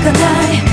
かない